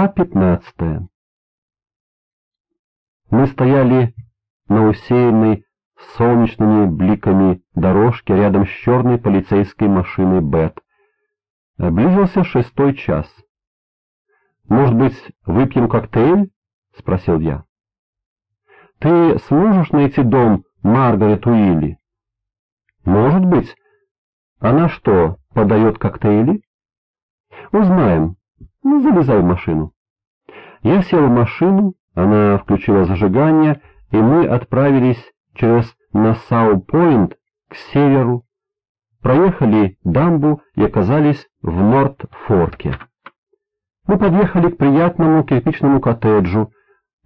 Глава пятнадцатая Мы стояли на усеянной солнечными бликами дорожке рядом с черной полицейской машиной Бет. Близился шестой час. «Может быть, выпьем коктейль?» — спросил я. «Ты сможешь найти дом Маргарет Уилли?» «Может быть. Она что, подает коктейли?» «Узнаем. Ну, залезай в машину». Я сел в машину, она включила зажигание, и мы отправились через Нассау-Пойнт к северу, проехали дамбу и оказались в Норт-Форке. Мы подъехали к приятному кирпичному коттеджу,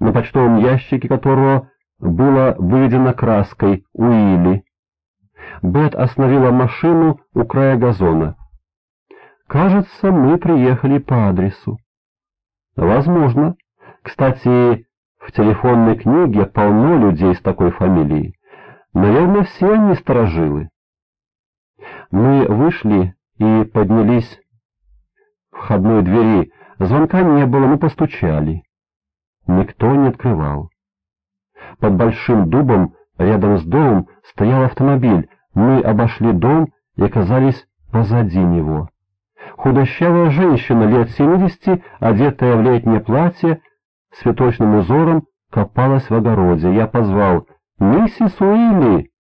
на почтовом ящике которого было выведено краской Уилли. Бет остановила машину у края газона. «Кажется, мы приехали по адресу». «Возможно. Кстати, в телефонной книге полно людей с такой фамилией. Наверное, все они сторожилы». Мы вышли и поднялись в входной двери. Звонка не было, мы постучали. Никто не открывал. Под большим дубом рядом с домом стоял автомобиль. Мы обошли дом и оказались позади него. Худощавая женщина лет семидесяти, одетая в летнее платье, с цветочным узором, копалась в огороде. Я позвал «Миссис Уилли!»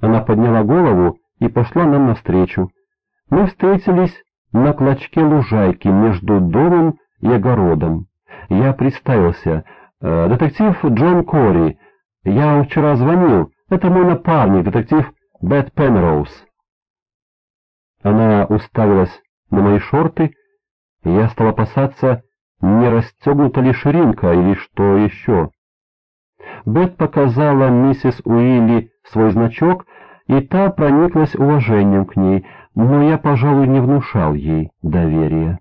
Она подняла голову и пошла нам навстречу. Мы встретились на клочке лужайки между домом и огородом. Я представился. «Э, «Детектив Джон Кори. Я вчера звонил. Это мой напарник, детектив Бет Пенроуз». Она уставилась на мои шорты, и я стал опасаться, не расстегнута ли ширинка или что еще. Бет показала миссис Уилли свой значок, и та прониклась уважением к ней, но я, пожалуй, не внушал ей доверия.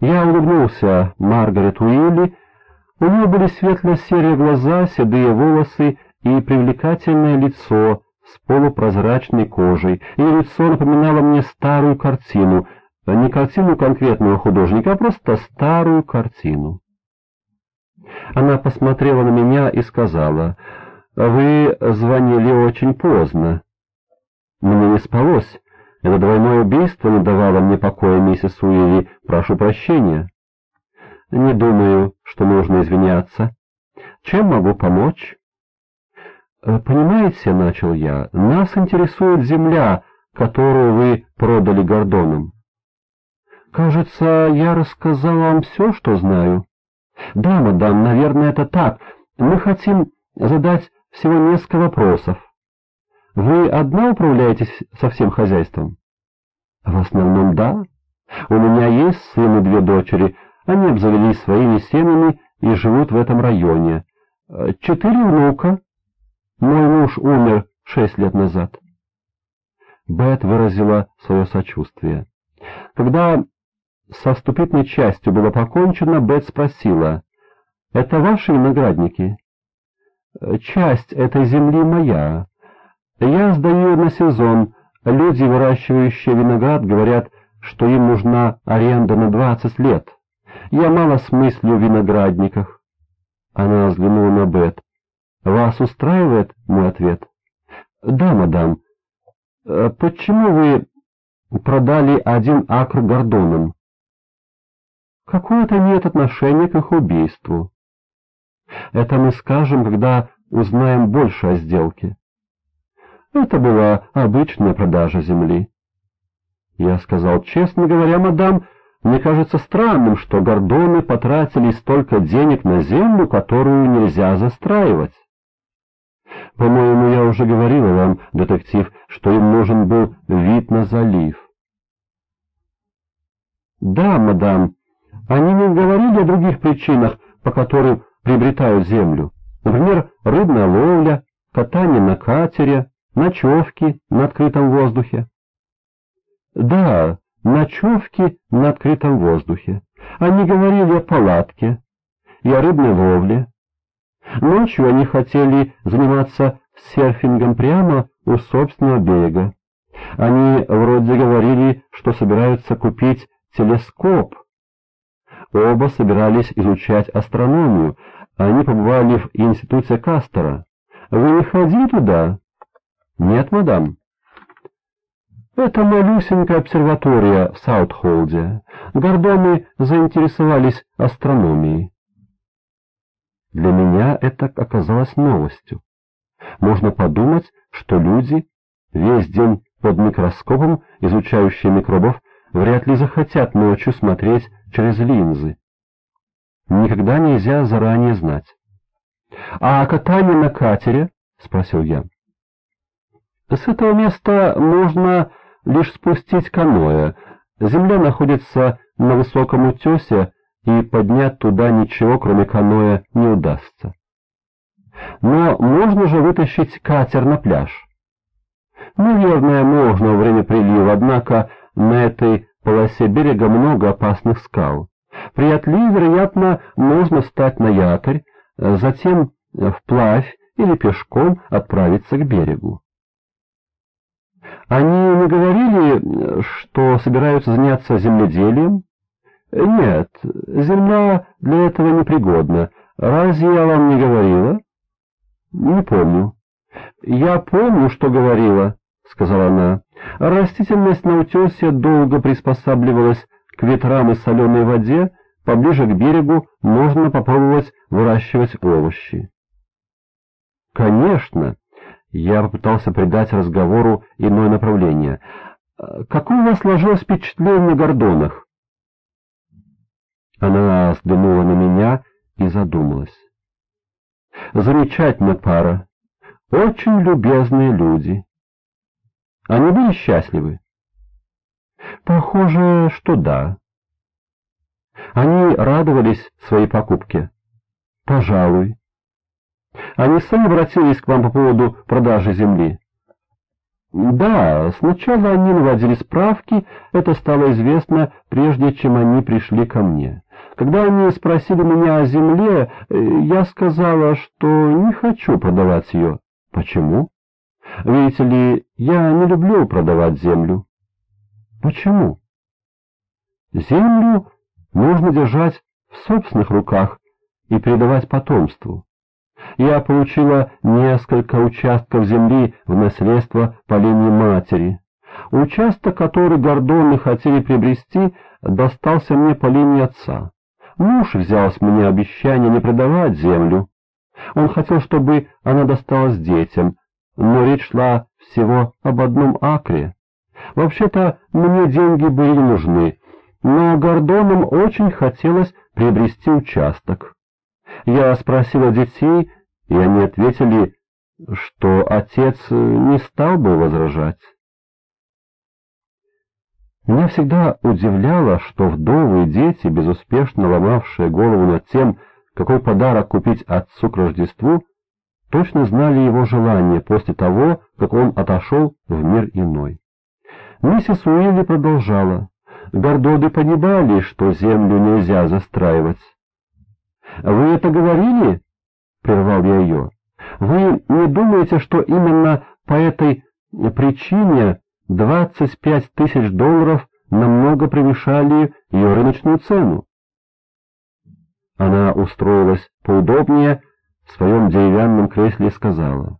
Я улыбнулся Маргарет Уилли, у нее были светло-серые глаза, седые волосы и привлекательное лицо с полупрозрачной кожей. Ее лицо напоминало мне старую картину, не картину конкретного художника, а просто старую картину. Она посмотрела на меня и сказала, «Вы звонили очень поздно». Мне не спалось. Это двойное убийство не давало мне покоя, миссис Уилли. Прошу прощения. Не думаю, что нужно извиняться. Чем могу помочь? Э, понимаете, — начал я, — нас интересует земля, которую вы продали Гордонам. Кажется, я рассказал вам все, что знаю. Да, мадам, наверное, это так. Мы хотим задать всего несколько вопросов. Вы одна управляетесь со всем хозяйством? В основном, да. У меня есть сын и две дочери. Они обзавелись своими семьями и живут в этом районе. Четыре внука. Мой муж умер шесть лет назад. Бет выразила свое сочувствие. Когда со вступительной частью было покончено, Бет спросила, «Это ваши виноградники?» «Часть этой земли моя. Я сдаю на сезон. Люди, выращивающие виноград, говорят, что им нужна аренда на двадцать лет. Я мало смыслю в виноградниках». Она взглянула на Бет. «Вас устраивает мой ответ?» «Да, мадам. Почему вы продали один акр гордонам?» Какое это имеет отношение к их убийству? Это мы скажем, когда узнаем больше о сделке. Это была обычная продажа земли. Я сказал, честно говоря, мадам, мне кажется странным, что гордоны потратили столько денег на землю, которую нельзя застраивать. По-моему, я уже говорила вам, детектив, что им нужен был вид на залив. Да, мадам, они не говорили о других причинах, по которым приобретают землю. Например, рыбная ловля, катание на катере, ночевки на открытом воздухе. Да, ночевки на открытом воздухе. Они говорили о палатке и о рыбной ловле. Ночью они хотели заниматься серфингом прямо у собственного берега. Они вроде говорили, что собираются купить телескоп оба собирались изучать астрономию. Они побывали в институте Кастера. Вы не ходили туда? Нет, мадам. Это малюсенькая обсерватория в Саутхолде. Гордоны заинтересовались астрономией. Для меня это оказалось новостью. Можно подумать, что люди, весь день под микроскопом, изучающие микробов, вряд ли захотят ночью смотреть через линзы. Никогда нельзя заранее знать. — А катание на катере? — спросил я. — С этого места можно лишь спустить каноэ. Земля находится на высоком утесе, и поднять туда ничего, кроме каноэ, не удастся. Но можно же вытащить катер на пляж. Наверное, можно во время прилива, однако на этой полосе берега много опасных скал. При отливе, вероятно, можно встать на якорь, затем вплавь или пешком отправиться к берегу. Они не говорили, что собираются заняться земледелием? Нет, земля для этого непригодна. Разве я вам не говорила? Не помню. Я помню, что говорила, сказала она. Растительность на утесе долго приспосабливалась к ветрам и соленой воде, поближе к берегу можно попробовать выращивать овощи. Конечно, я попытался придать разговору иное направление. Какое у вас сложилось впечатление о Гордонах? Она взглянула на меня и задумалась. Замечательная пара. Очень любезные люди. Они были счастливы? Похоже, что да. Они радовались своей покупке? Пожалуй. Они сами обратились к вам по поводу продажи земли? Да, сначала они наводили справки, это стало известно, прежде чем они пришли ко мне. Когда они спросили меня о земле, э, я сказала, что не хочу продавать ее. Почему? Видите ли, я не люблю продавать землю. Почему? Землю нужно держать в собственных руках и передавать потомству. Я получила несколько участков земли в наследство по линии матери. Участок, который Гордоны хотели приобрести, достался мне по линии отца. Муж взял с меня обещание не продавать землю. Он хотел, чтобы она досталась детям, но речь шла всего об одном акре. Вообще-то мне деньги были не нужны, но Гордонам очень хотелось приобрести участок. Я спросила детей, и они ответили, что отец не стал бы возражать. Меня всегда удивляло, что вдовы и дети, безуспешно ломавшие голову над тем, какой подарок купить отцу к Рождеству, точно знали его желание после того, как он отошел в мир иной. Миссис Уилли продолжала. Гордоды понимали, что землю нельзя застраивать. «Вы это говорили?» — прервал я ее. «Вы не думаете, что именно по этой причине 25 тысяч долларов намного превышали ее рыночную цену?» Она устроилась поудобнее в своем деревянном кресле и сказала.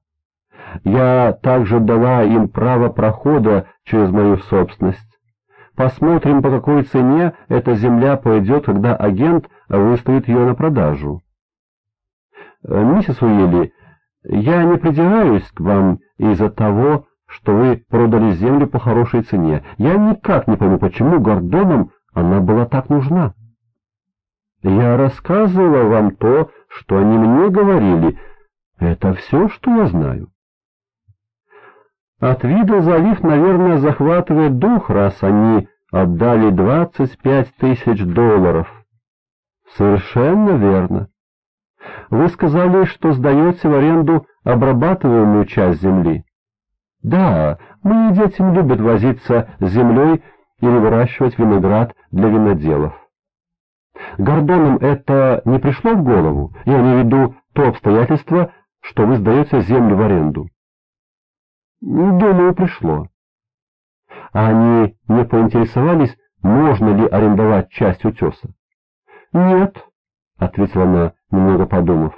«Я также дала им право прохода через мою собственность. Посмотрим, по какой цене эта земля пойдет, когда агент выставит ее на продажу. Миссис Уилли, я не придираюсь к вам из-за того, что вы продали землю по хорошей цене. Я никак не пойму, почему Гордонам она была так нужна. Я рассказывала вам то, что они мне говорили. Это все, что я знаю. От вида залив, наверное, захватывает дух, раз они отдали двадцать пять тысяч долларов. Совершенно верно. Вы сказали, что сдаете в аренду обрабатываемую часть земли. Да, мои дети любят возиться с землей или выращивать виноград для виноделов. Гордонам это не пришло в голову? Я имею в виду то обстоятельство, что вы сдаете землю в аренду. Думаю, пришло. А они не поинтересовались, можно ли арендовать часть утеса? «Нет», — ответила она, немного подумав.